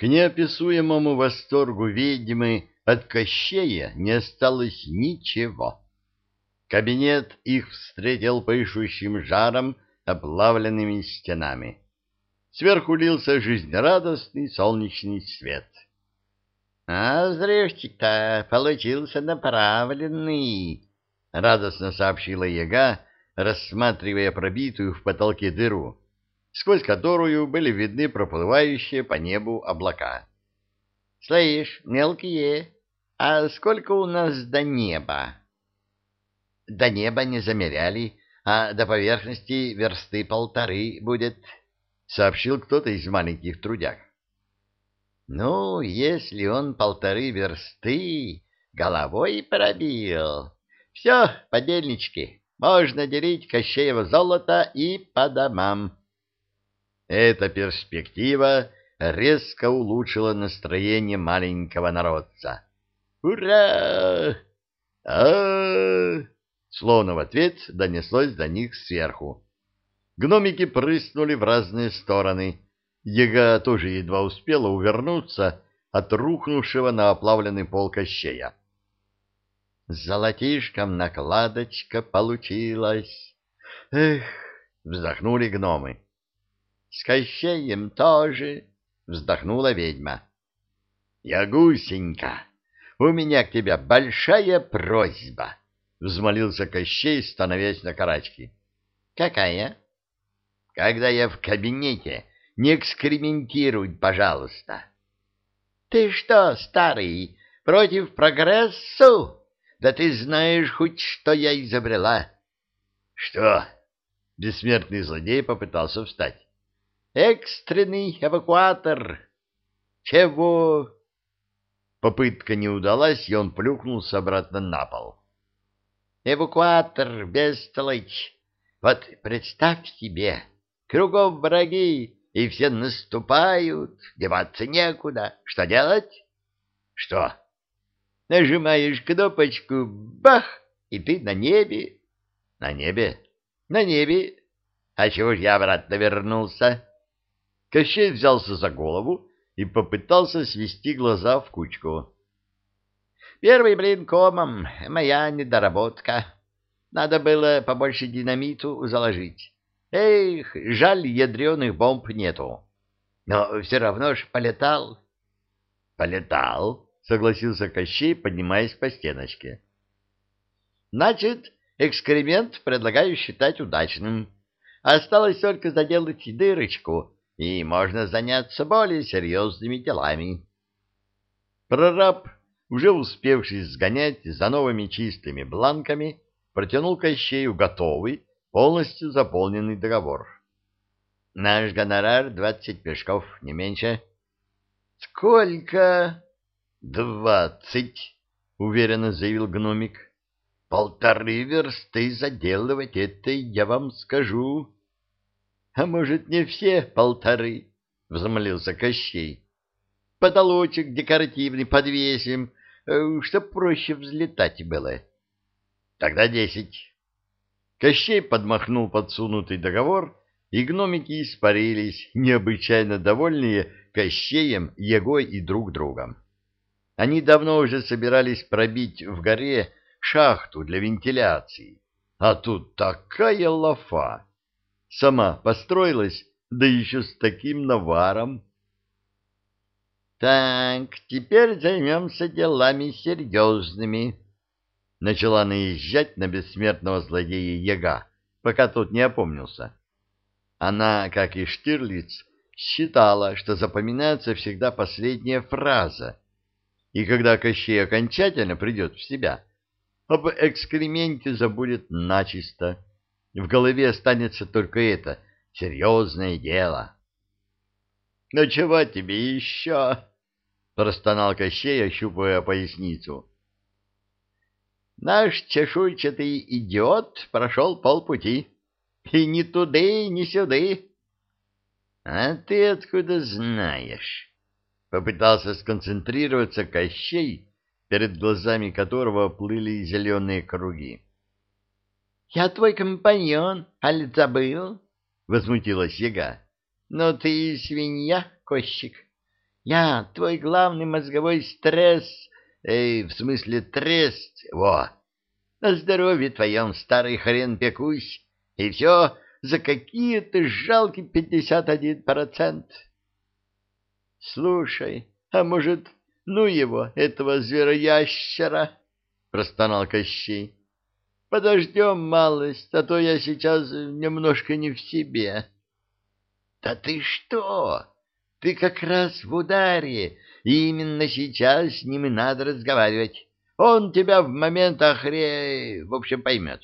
К неописуемому восторгу ведьмы от Кощея не осталось ничего. Кабинет их встретил пышущим жаром оплавленными стенами. Сверху лился жизнерадостный солнечный свет. — А взрывчик-то получился направленный, — радостно сообщила яга, рассматривая пробитую в потолке дыру, сквозь которую были видны проплывающие по небу облака. — Слышь, мелкие, а сколько у нас до неба? — До неба не замеряли, а до поверхности версты полторы будет, — сообщил кто-то из маленьких трудяг. — Ну, если он полторы версты головой пробил... Все, подельнички, можно делить Кощеево золото и по домам. Эта перспектива резко улучшила настроение маленького народца. «Ура! а, Словно в ответ донеслось до них сверху. Гномики прыснули в разные стороны. Ега тоже едва успела увернуться от рухнувшего на оплавленный пол Кощея. Золотишком накладочка получилась. Эх, вздохнули гномы. С Кощеем тоже, вздохнула ведьма. Ягусенька, у меня к тебе большая просьба, взмолился Кощей, становясь на карачки. Какая? Когда я в кабинете, не экскрементируй, пожалуйста. Ты что, старый, против прогрессу? Да ты знаешь хоть, что я изобрела. — Что? — бессмертный злодей попытался встать. — Экстренный эвакуатор. — Чего? Попытка не удалась, и он плюхнулся обратно на пол. — Эвакуатор, бестолочь. Вот представь себе, кругом враги, и все наступают, деваться некуда. Что делать? — Что? Нажимаешь кнопочку, бах, и ты на небе. На небе? На небе. А чего ж я обратно вернулся? Кощей взялся за голову и попытался свести глаза в кучку. Первый блин комом, моя недоработка. Надо было побольше динамиту заложить. Эх, жаль, ядреных бомб нету. Но все равно ж полетал. Полетал, согласился Кощей, поднимаясь по стеночке. Значит, эксперимент предлагаю считать удачным. Осталось только заделать дырочку, и можно заняться более серьезными делами. Прораб, уже успевший сгонять за новыми чистыми бланками, протянул Кощею готовый, полностью заполненный договор. Наш гонорар — двадцать пешков, не меньше. — Сколько? «Двадцать», — уверенно заявил гномик. «Полторы версты заделывать, это я вам скажу». «А может, не все полторы?» — взмолился Кощей. «Потолочек декоративный подвесим, э, чтоб проще взлетать было». «Тогда десять». Кощей подмахнул подсунутый договор, и гномики испарились, необычайно довольные Кощеем, Егой и друг другом. Они давно уже собирались пробить в горе шахту для вентиляции. А тут такая лафа. Сама построилась, да еще с таким наваром. «Так, теперь займемся делами серьезными», — начала наезжать на бессмертного злодея Яга, пока тот не опомнился. Она, как и Штирлиц, считала, что запоминается всегда последняя фраза, и когда Кощей окончательно придет в себя, об экскременте забудет начисто. В голове останется только это серьезное дело. — Ну чего тебе еще? — простонал Кощей, ощупывая поясницу. — Наш чешуйчатый идиот прошел полпути. И ни туды, ни сюды. — А ты откуда знаешь? Попытался сконцентрироваться Кощей, перед глазами которого плыли зеленые круги. — Я твой компаньон, аль забыл? — возмутилась яга. — Но ты свинья, Кощик. Я твой главный мозговой стресс, э, в смысле трест, во. На здоровье твоем, старый хрен пекусь, и все за какие-то жалкие пятьдесят один процент. Слушай, а может, ну его, этого звероящера, — простонал Кощей. Подождем малость, а то я сейчас немножко не в себе. — Да ты что? Ты как раз в ударе, и именно сейчас с ним и надо разговаривать. Он тебя в момент охре... в общем, поймет.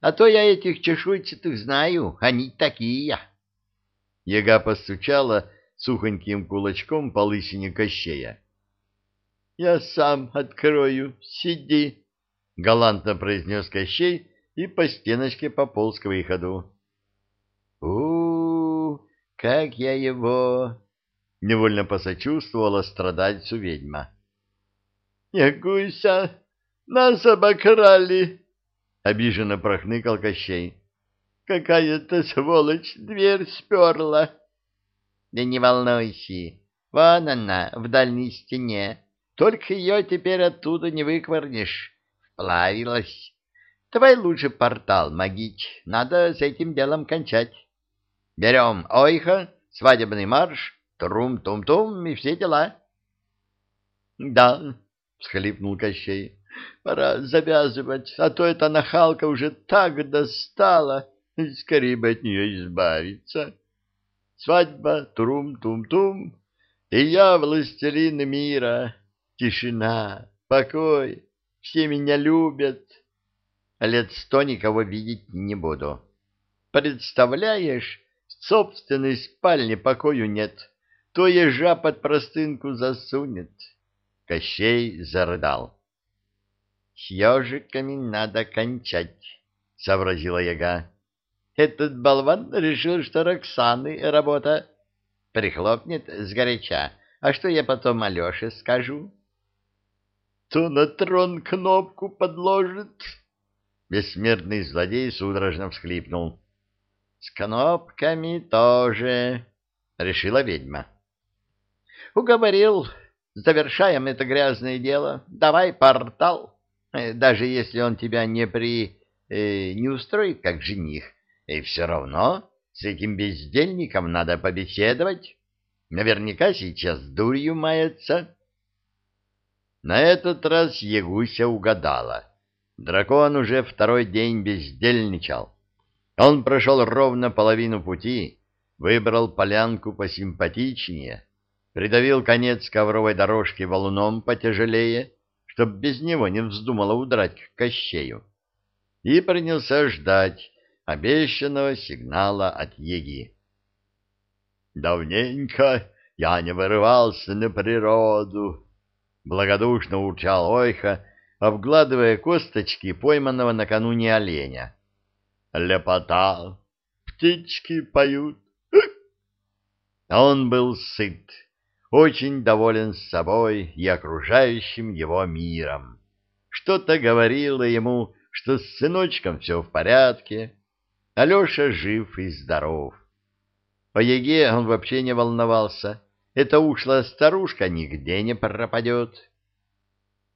А то я этих чешуйчатых знаю, они такие. Яга постучала сухоньким кулачком по лысине Кощея. — Я сам открою, сиди, — галантно произнес Кощей и по стеночке пополз к выходу. у, -у, как я его Невольно посочувствовала страдальцу ведьма. — Ягуся, нас обокрали! — обиженно прохныкал Кощей. — Какая-то сволочь дверь сперла. — Да не волнуйся, вон она, в дальней стене. Только ее теперь оттуда не выкварнешь. Вплавилась. Давай лучше портал магич. Надо с этим делом кончать. Берем ойха, свадебный марш Трум-тум-тум и все дела. — Да, — всхлипнул Кощей, — пора завязывать, а то эта нахалка уже так достала, скорее бы от нее избавиться. Свадьба, трум-тум-тум, и я властелин мира. Тишина, покой, все меня любят. Лет сто никого видеть не буду. Представляешь, в собственной спальне покою нет. — то ежа под простынку засунет. Кощей зарыдал. — С ежиками надо кончать, — сообразила яга. Этот болван решил, что Роксаны работа. Прихлопнет сгоряча. А что я потом Алёше скажу? — То на трон кнопку подложит. Бессмертный злодей судорожно всхлипнул. — С кнопками тоже, — решила ведьма. Уговорил. Завершаем это грязное дело. Давай портал. Э, даже если он тебя не при... Э, не устроит как жених, и все равно с этим бездельником надо побеседовать. Наверняка сейчас дурью мается. На этот раз Ягуся угадала. Дракон уже второй день бездельничал. Он прошел ровно половину пути, выбрал полянку посимпатичнее — придавил конец ковровой дорожки валуном потяжелее, чтоб без него не вздумала удрать к Кощею, и принялся ждать обещанного сигнала от Еги. «Давненько я не вырывался на природу», — благодушно урчал Ойха, обгладывая косточки пойманного накануне оленя. «Лепота! Птички поют!» Он был сыт очень доволен собой и окружающим его миром. Что-то говорило ему, что с сыночком все в порядке, Алеша жив и здоров. По Еге он вообще не волновался, эта ушлая старушка нигде не пропадет.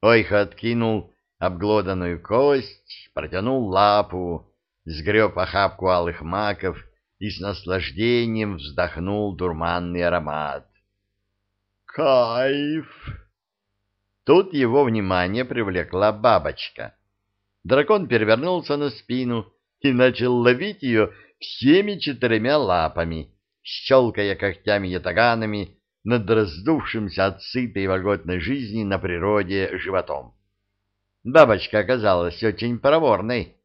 Ойха откинул обглоданную кость, протянул лапу, сгреб охапку алых маков и с наслаждением вздохнул дурманный аромат. Кайф! Тут его внимание привлекла бабочка. Дракон перевернулся на спину и начал ловить ее всеми четырьмя лапами, щелкая когтями-ятаганами над раздувшимся от сытой вольготной жизни на природе животом. Бабочка оказалась очень проворной.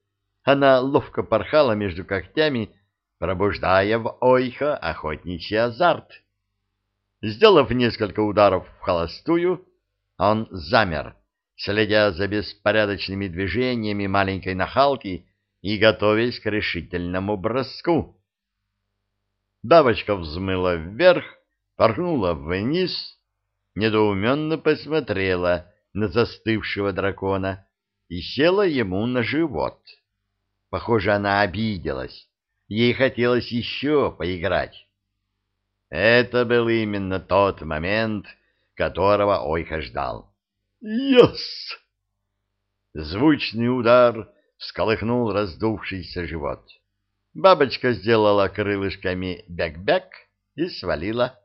Она ловко порхала между когтями, пробуждая в ойха охотничий азарт. Сделав несколько ударов в холостую, он замер, следя за беспорядочными движениями маленькой нахалки и готовясь к решительному броску. Бабочка взмыла вверх, порхнула вниз, недоуменно посмотрела на застывшего дракона и села ему на живот. Похоже, она обиделась. Ей хотелось еще поиграть. Это был именно тот момент, которого Ойха ждал. «Йос!» Звучный удар всколыхнул раздувшийся живот. Бабочка сделала крылышками бяк-бяк и свалила.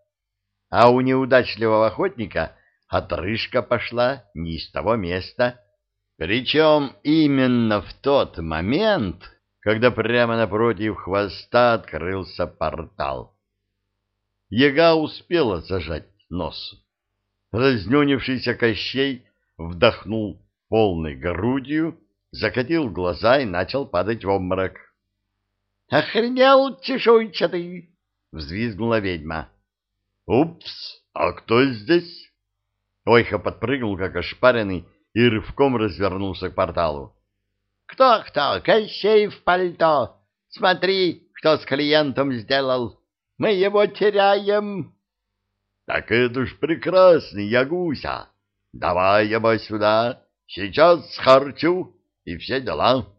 А у неудачливого охотника отрыжка пошла не из того места. Причем именно в тот момент, когда прямо напротив хвоста открылся портал. Яга успела зажать нос. Разнюнившийся Кощей вдохнул полной грудью, закатил глаза и начал падать в обморок. — Охренел чешуйчатый! — взвизгнула ведьма. — Упс, а кто здесь? Ойха подпрыгнул, как ошпаренный, и рывком развернулся к порталу. «Кто, кто? Кощей в пальто! Смотри, что с клиентом сделал! Мы его теряем!» «Так это ж прекрасный Ягуся! Давай его сюда, сейчас схарчу, и все дела!»